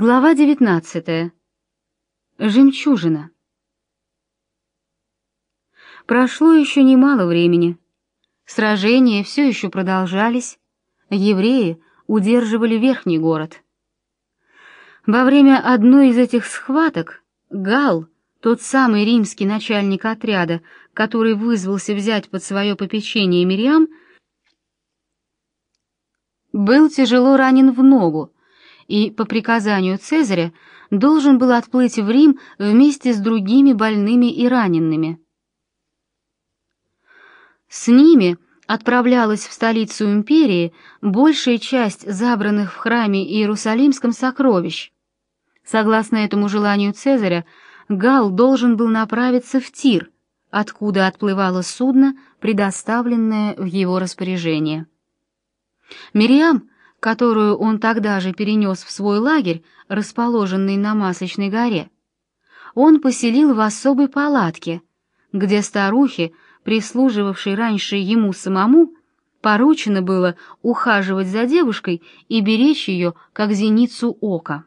Глава 19. Жемчужина. Прошло еще немало времени. Сражения все еще продолжались. Евреи удерживали верхний город. Во время одной из этих схваток Гал, тот самый римский начальник отряда, который вызвался взять под свое попечение Мириам, был тяжело ранен в ногу, и по приказанию Цезаря должен был отплыть в Рим вместе с другими больными и ранеными. С ними отправлялась в столицу империи большая часть забранных в храме Иерусалимском сокровищ. Согласно этому желанию Цезаря, Гал должен был направиться в Тир, откуда отплывало судно, предоставленное в его распоряжение. Мириам которую он тогда же перенес в свой лагерь, расположенный на Масочной горе, он поселил в особой палатке, где старухе, прислуживавшей раньше ему самому, поручено было ухаживать за девушкой и беречь ее, как зеницу ока.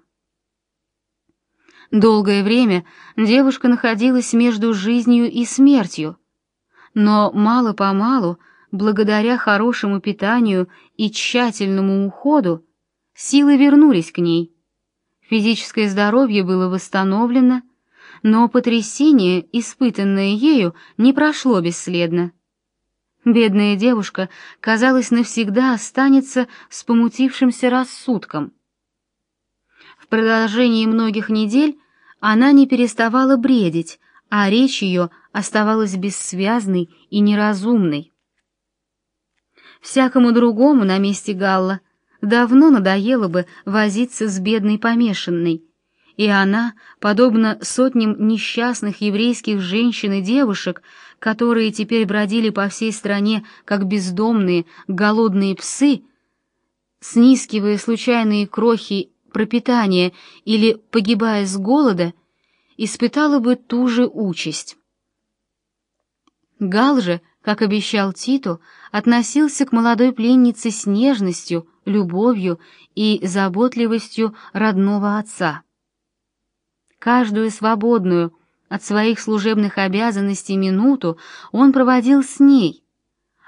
Долгое время девушка находилась между жизнью и смертью, но мало-помалу благодаря хорошему питанию и тщательному уходу, силы вернулись к ней. Физическое здоровье было восстановлено, но потрясение, испытанное ею, не прошло бесследно. Бедная девушка, казалось, навсегда останется с помутившимся рассудком. В продолжении многих недель она не переставала бредить, а речь ее оставалась бессвязной и неразумной. Всякому другому на месте Галла давно надоело бы возиться с бедной помешанной, и она, подобно сотням несчастных еврейских женщин и девушек, которые теперь бродили по всей стране как бездомные, голодные псы, снискивая случайные крохи пропитания или погибая с голода, испытала бы ту же участь. Гал же, как обещал Титу, относился к молодой пленнице с нежностью, любовью и заботливостью родного отца. Каждую свободную от своих служебных обязанностей минуту он проводил с ней,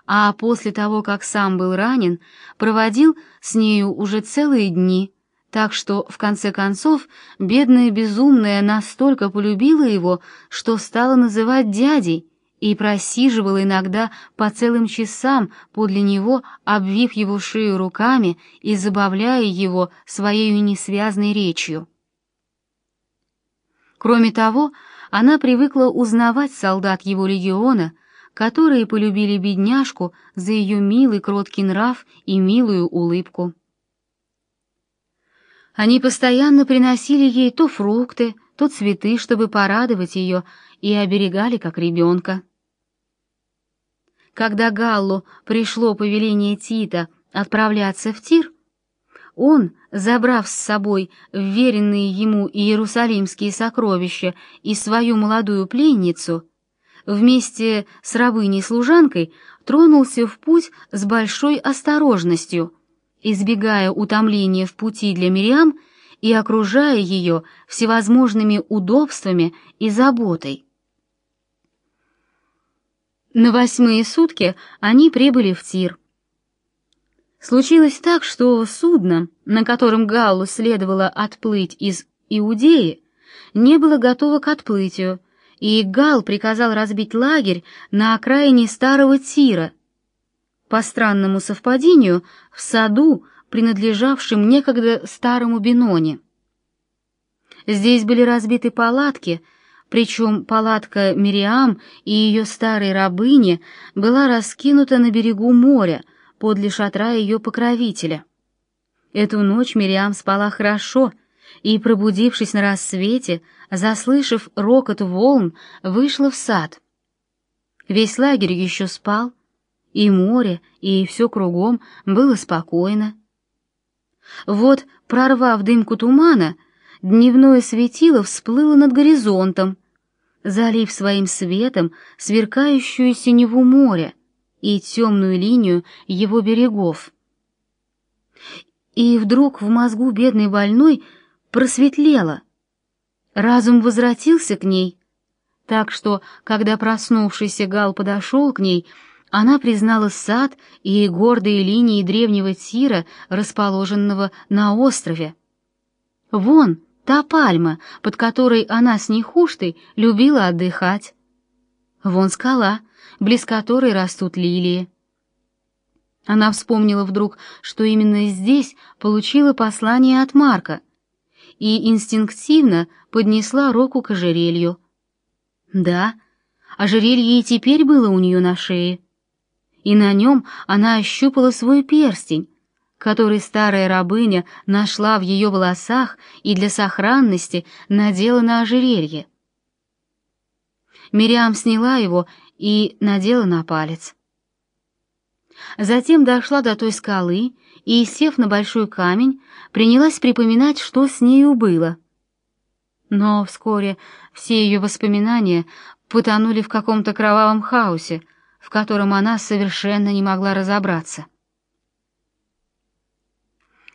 а после того, как сам был ранен, проводил с нею уже целые дни, так что, в конце концов, бедная безумная настолько полюбила его, что стала называть дядей, и просиживала иногда по целым часам подле него, обвив его шею руками и забавляя его своей несвязной речью. Кроме того, она привыкла узнавать солдат его легиона, которые полюбили бедняжку за ее милый кроткий нрав и милую улыбку. Они постоянно приносили ей то фрукты, то цветы, чтобы порадовать ее, и оберегали как ребенка. Когда Галлу пришло повеление Тита отправляться в Тир, он, забрав с собой вверенные ему иерусалимские сокровища и свою молодую пленницу, вместе с рабыней-служанкой тронулся в путь с большой осторожностью, избегая утомления в пути для Мириам и окружая ее всевозможными удобствами и заботой. На восьмые сутки они прибыли в Тир. Случилось так, что судно, на котором Галлу следовало отплыть из Иудеи, не было готово к отплытию, и Гал приказал разбить лагерь на окраине старого Тира. По странному совпадению, в саду, принадлежавшем некогда старому Беноне. Здесь были разбиты палатки, причем палатка Мириам и ее старой рабыни была раскинута на берегу моря, подле шатра ее покровителя. Эту ночь Мириам спала хорошо, и, пробудившись на рассвете, заслышав рокот волн, вышла в сад. Весь лагерь еще спал, и море, и все кругом было спокойно. Вот, прорвав дымку тумана, дневное светило всплыло над горизонтом, залив своим светом сверкающую синеву моря и темную линию его берегов. И вдруг в мозгу бедной больной просветлела. Разум возвратился к ней, так что, когда проснувшийся Гал подошел к ней, она признала сад и гордые линии древнего тира, расположенного на острове. Вон та пальма, под которой она с Нехуштой любила отдыхать. Вон скала, близ которой растут лилии. Она вспомнила вдруг, что именно здесь получила послание от Марка, и инстинктивно поднесла руку к ожерелью. Да, ожерелье и теперь было у нее на шее, и на нем она ощупала свой перстень, который старая рабыня нашла в ее волосах и для сохранности надела на ожерелье. Мириам сняла его и надела на палец. Затем дошла до той скалы и, сев на большой камень, принялась припоминать, что с нею было. Но вскоре все ее воспоминания потонули в каком-то кровавом хаосе, в котором она совершенно не могла разобраться.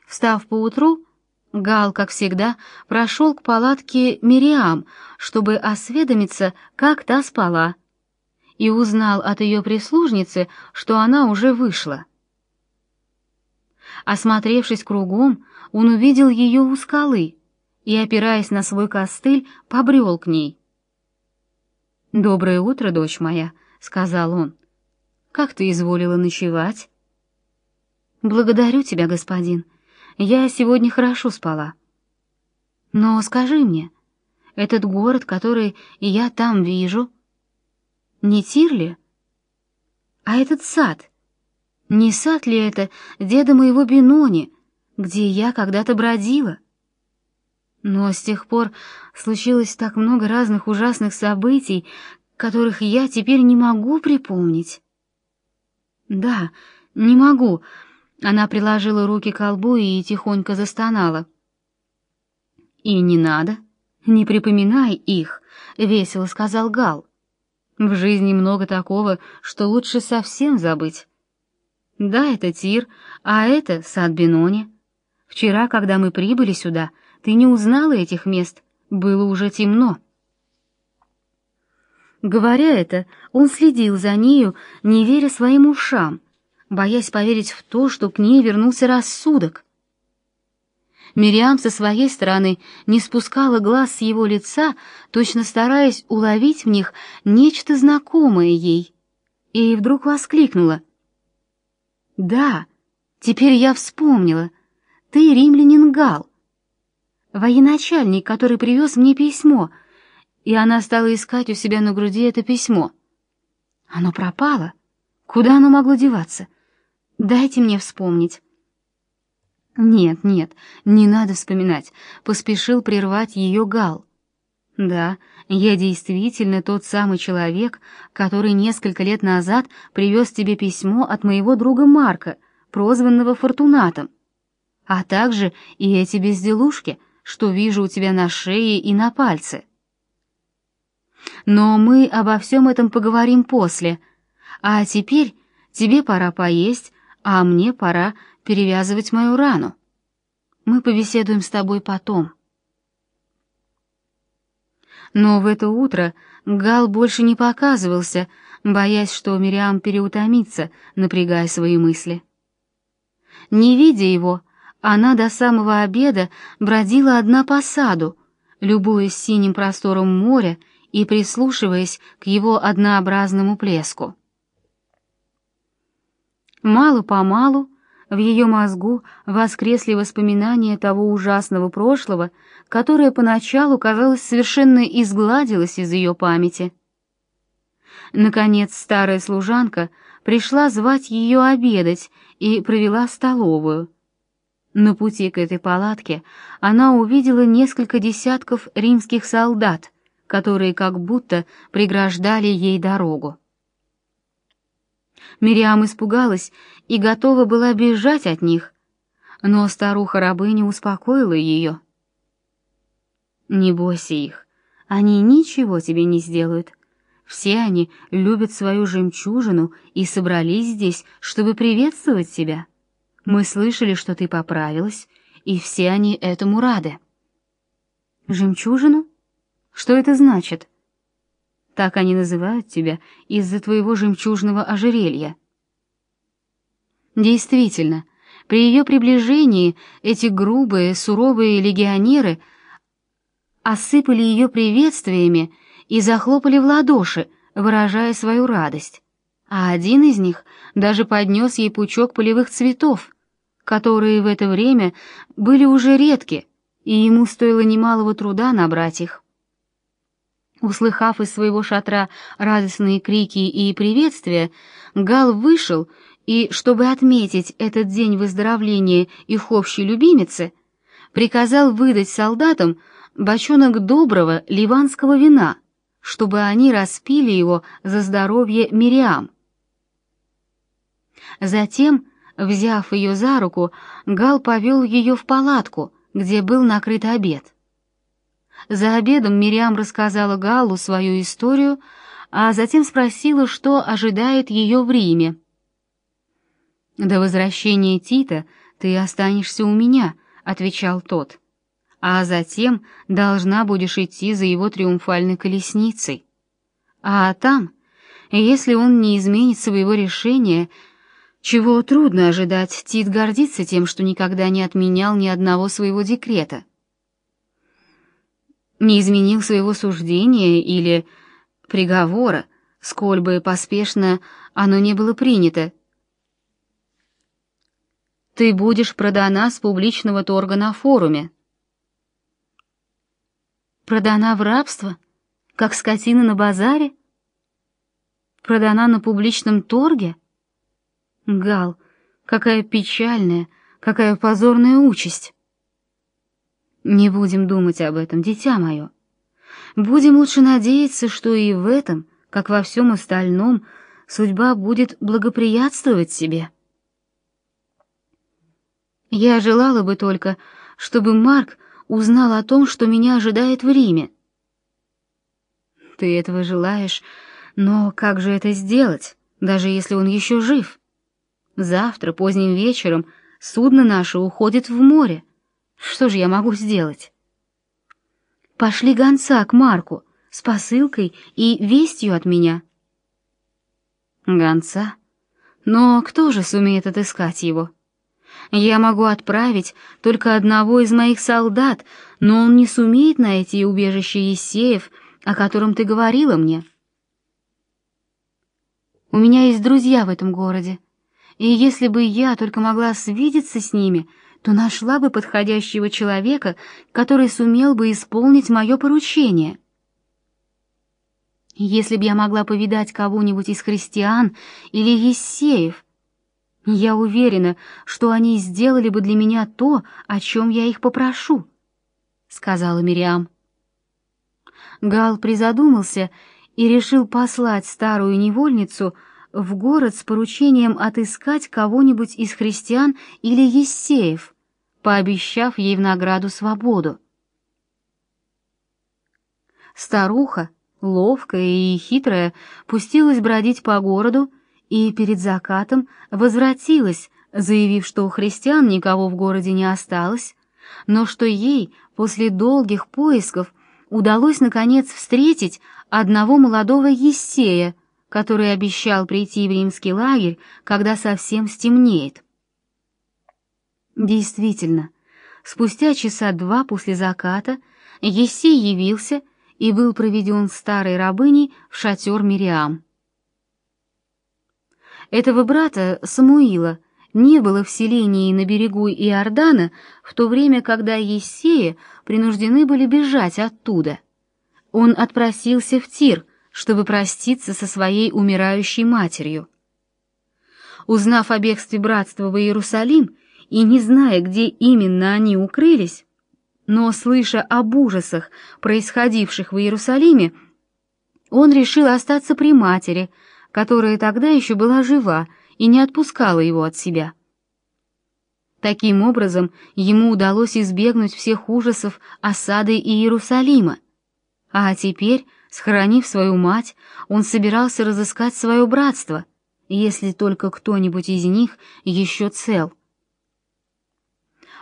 Встав поутру, Гал, как всегда, прошел к палатке Мириам, чтобы осведомиться, как та спала, и узнал от ее прислужницы, что она уже вышла. Осмотревшись кругом, он увидел ее у скалы и, опираясь на свой костыль, побрел к ней. «Доброе утро, дочь моя», — сказал он. «Как ты изволила ночевать?» «Благодарю тебя, господин. Я сегодня хорошо спала. Но скажи мне, этот город, который я там вижу, не Тирли? А этот сад? Не сад ли это деда моего Бенони, где я когда-то бродила?» Но с тех пор случилось так много разных ужасных событий, которых я теперь не могу припомнить. Да, не могу. Она приложила руки к колбу и тихонько застонала. И не надо, не припоминай их, весело сказал Гал. В жизни много такого, что лучше совсем забыть. Да, это Тир, а это сад Бенони. Вчера, когда мы прибыли сюда, ты не узнала этих мест, было уже темно. Говоря это, он следил за нею, не веря своим ушам, боясь поверить в то, что к ней вернулся рассудок. Мириам со своей стороны не спускала глаз с его лица, точно стараясь уловить в них нечто знакомое ей, и вдруг воскликнула. «Да, теперь я вспомнила. Ты римлянин Гал, военачальник, который привез мне письмо, и она стала искать у себя на груди это письмо. Оно пропало. Куда оно могло деваться? Дайте мне вспомнить. Нет, нет, не надо вспоминать, поспешил прервать ее Гал. Да, я действительно тот самый человек, который несколько лет назад привез тебе письмо от моего друга Марка, прозванного Фортунатом, а также и эти безделушки, что вижу у тебя на шее и на пальце. Но мы обо всем этом поговорим после. А теперь тебе пора поесть, а мне пора перевязывать мою рану. Мы побеседуем с тобой потом. Но в это утро Гал больше не показывался, боясь, что Мириам переутомится, напрягая свои мысли. Не видя его, она до самого обеда бродила одна по саду, любуясь синим простором моря и прислушиваясь к его однообразному плеску. Мало-помалу в ее мозгу воскресли воспоминания того ужасного прошлого, которое поначалу, казалось, совершенно изгладилось из ее памяти. Наконец старая служанка пришла звать ее обедать и провела столовую — на пути к этой палатке она увидела несколько десятков римских солдат, которые как будто преграждали ей дорогу. Мириам испугалась и готова была бежать от них, но старуха-рабыня успокоила ее. «Не бойся их, они ничего тебе не сделают. Все они любят свою жемчужину и собрались здесь, чтобы приветствовать тебя». Мы слышали, что ты поправилась, и все они этому рады. Жемчужину? Что это значит? Так они называют тебя из-за твоего жемчужного ожерелья. Действительно, при ее приближении эти грубые, суровые легионеры осыпали ее приветствиями и захлопали в ладоши, выражая свою радость. А один из них даже поднес ей пучок полевых цветов, которые в это время были уже редки, и ему стоило немалого труда набрать их. Услыхав из своего шатра радостные крики и приветствия, Гал вышел и, чтобы отметить этот день выздоровления их общей любимицы, приказал выдать солдатам бочонок доброго ливанского вина, чтобы они распили его за здоровье Мириам. Затем, взяв ее за руку, Гал повел ее в палатку, где был накрыт обед. За обедом Мириам рассказала Галу свою историю, а затем спросила, что ожидает ее в Риме. «До возвращения Тита ты останешься у меня», — отвечал тот, «а затем должна будешь идти за его триумфальной колесницей. А там, если он не изменит своего решения, чего трудно ожидать, Тит гордится тем, что никогда не отменял ни одного своего декрета. Не изменил своего суждения или приговора, сколь бы поспешно оно не было принято. Ты будешь продана с публичного торга на форуме. Продана в рабство, как скотина на базаре? Продана на публичном торге? Гал, какая печальная, какая позорная участь. Не будем думать об этом, дитя мое. Будем лучше надеяться, что и в этом, как во всем остальном, судьба будет благоприятствовать себе. Я желала бы только, чтобы Марк узнал о том, что меня ожидает в Риме. Ты этого желаешь, но как же это сделать, даже если он еще жив? Завтра поздним вечером судно наше уходит в море. Что же я могу сделать? Пошли гонца к Марку с посылкой и вестью от меня. Гонца? Но кто же сумеет отыскать его? Я могу отправить только одного из моих солдат, но он не сумеет найти убежище Есеев, о котором ты говорила мне. У меня есть друзья в этом городе и если бы я только могла свидеться с ними, то нашла бы подходящего человека, который сумел бы исполнить мое поручение. Если бы я могла повидать кого-нибудь из христиан или ессеев, я уверена, что они сделали бы для меня то, о чем я их попрошу, — сказала Мириам. Гал призадумался и решил послать старую невольницу — в город с поручением отыскать кого-нибудь из христиан или ессеев, пообещав ей в награду свободу. Старуха, ловкая и хитрая, пустилась бродить по городу и перед закатом возвратилась, заявив, что у христиан никого в городе не осталось, но что ей после долгих поисков удалось наконец встретить одного молодого Ессея, который обещал прийти в римский лагерь, когда совсем стемнеет. Действительно, спустя часа два после заката Ессей явился и был проведен старой рабыней в шатер Мириам. Этого брата Самуила не было в селении на берегу Иордана в то время, когда Ессеи принуждены были бежать оттуда. Он отпросился в Тир, чтобы проститься со своей умирающей матерью. Узнав о бегстве братства в Иерусалим и не зная, где именно они укрылись, но слыша об ужасах, происходивших в Иерусалиме, он решил остаться при матери, которая тогда еще была жива и не отпускала его от себя. Таким образом, ему удалось избегнуть всех ужасов осады Иерусалима. А теперь Схоронив свою мать, он собирался разыскать свое братство, если только кто-нибудь из них еще цел.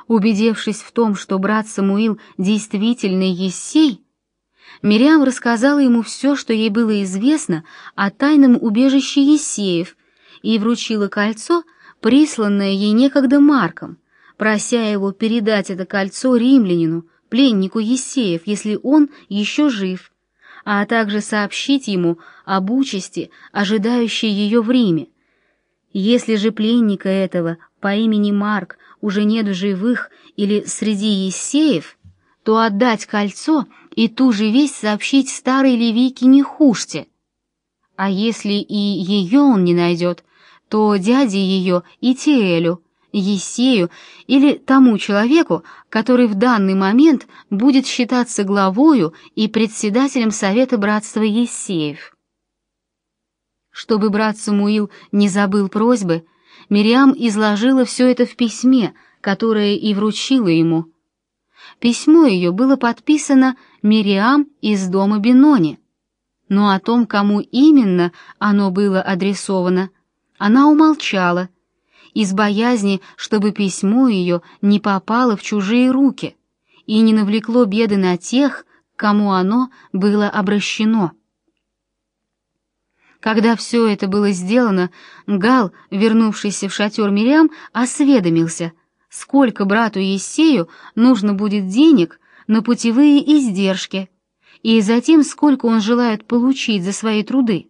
Убедившись в том, что брат Самуил действительно Ессей, Мириам рассказала ему все, что ей было известно о тайном убежище Ессеев, и вручила кольцо, присланное ей некогда Марком, прося его передать это кольцо римлянину, пленнику Ессеев, если он еще жив, а также сообщить ему об участи, ожидающей ее в Риме. Если же пленника этого по имени Марк уже нет в живых или среди Ессеев, то отдать кольцо и ту же весть сообщить старой Левике Нехуште. А если и ее он не найдет, то дяде ее и Тиэлю, Есею или тому человеку, который в данный момент будет считаться главою и председателем Совета Братства Есеев. Чтобы брат Самуил не забыл просьбы, Мириам изложила все это в письме, которое и вручила ему. Письмо ее было подписано Мириам из дома Бенони, но о том, кому именно оно было адресовано, она умолчала, из боязни, чтобы письмо ее не попало в чужие руки и не навлекло беды на тех, кому оно было обращено. Когда все это было сделано, Гал, вернувшийся в шатер Мириам, осведомился, сколько брату Ессею нужно будет денег на путевые издержки, и затем сколько он желает получить за свои труды.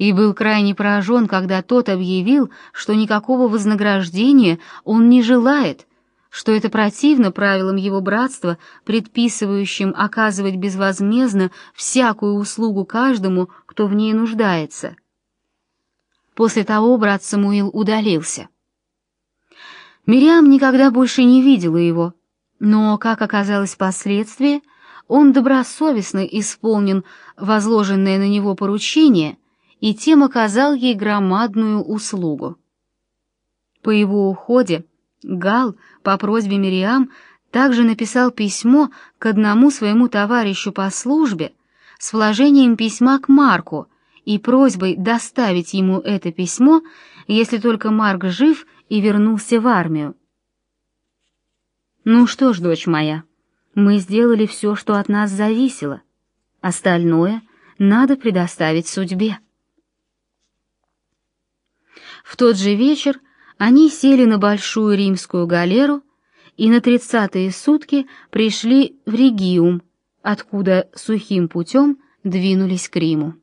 И был крайне поражен, когда тот объявил, что никакого вознаграждения он не желает, что это противно правилам его братства, предписывающим оказывать безвозмездно всякую услугу каждому, кто в ней нуждается. После того брат Самуил удалился. Мириам никогда больше не видела его, но, как оказалось впоследствии, он добросовестно исполнил возложенное на него поручение и тем оказал ей громадную услугу. По его уходе Гал по просьбе Мириам также написал письмо к одному своему товарищу по службе с вложением письма к Марку и просьбой доставить ему это письмо, если только Марк жив и вернулся в армию. «Ну что ж, дочь моя, мы сделали все, что от нас зависело. Остальное надо предоставить судьбе». В тот же вечер они сели на большую римскую галеру и на тридцатые сутки пришли в Региум, откуда сухим путем двинулись к Риму.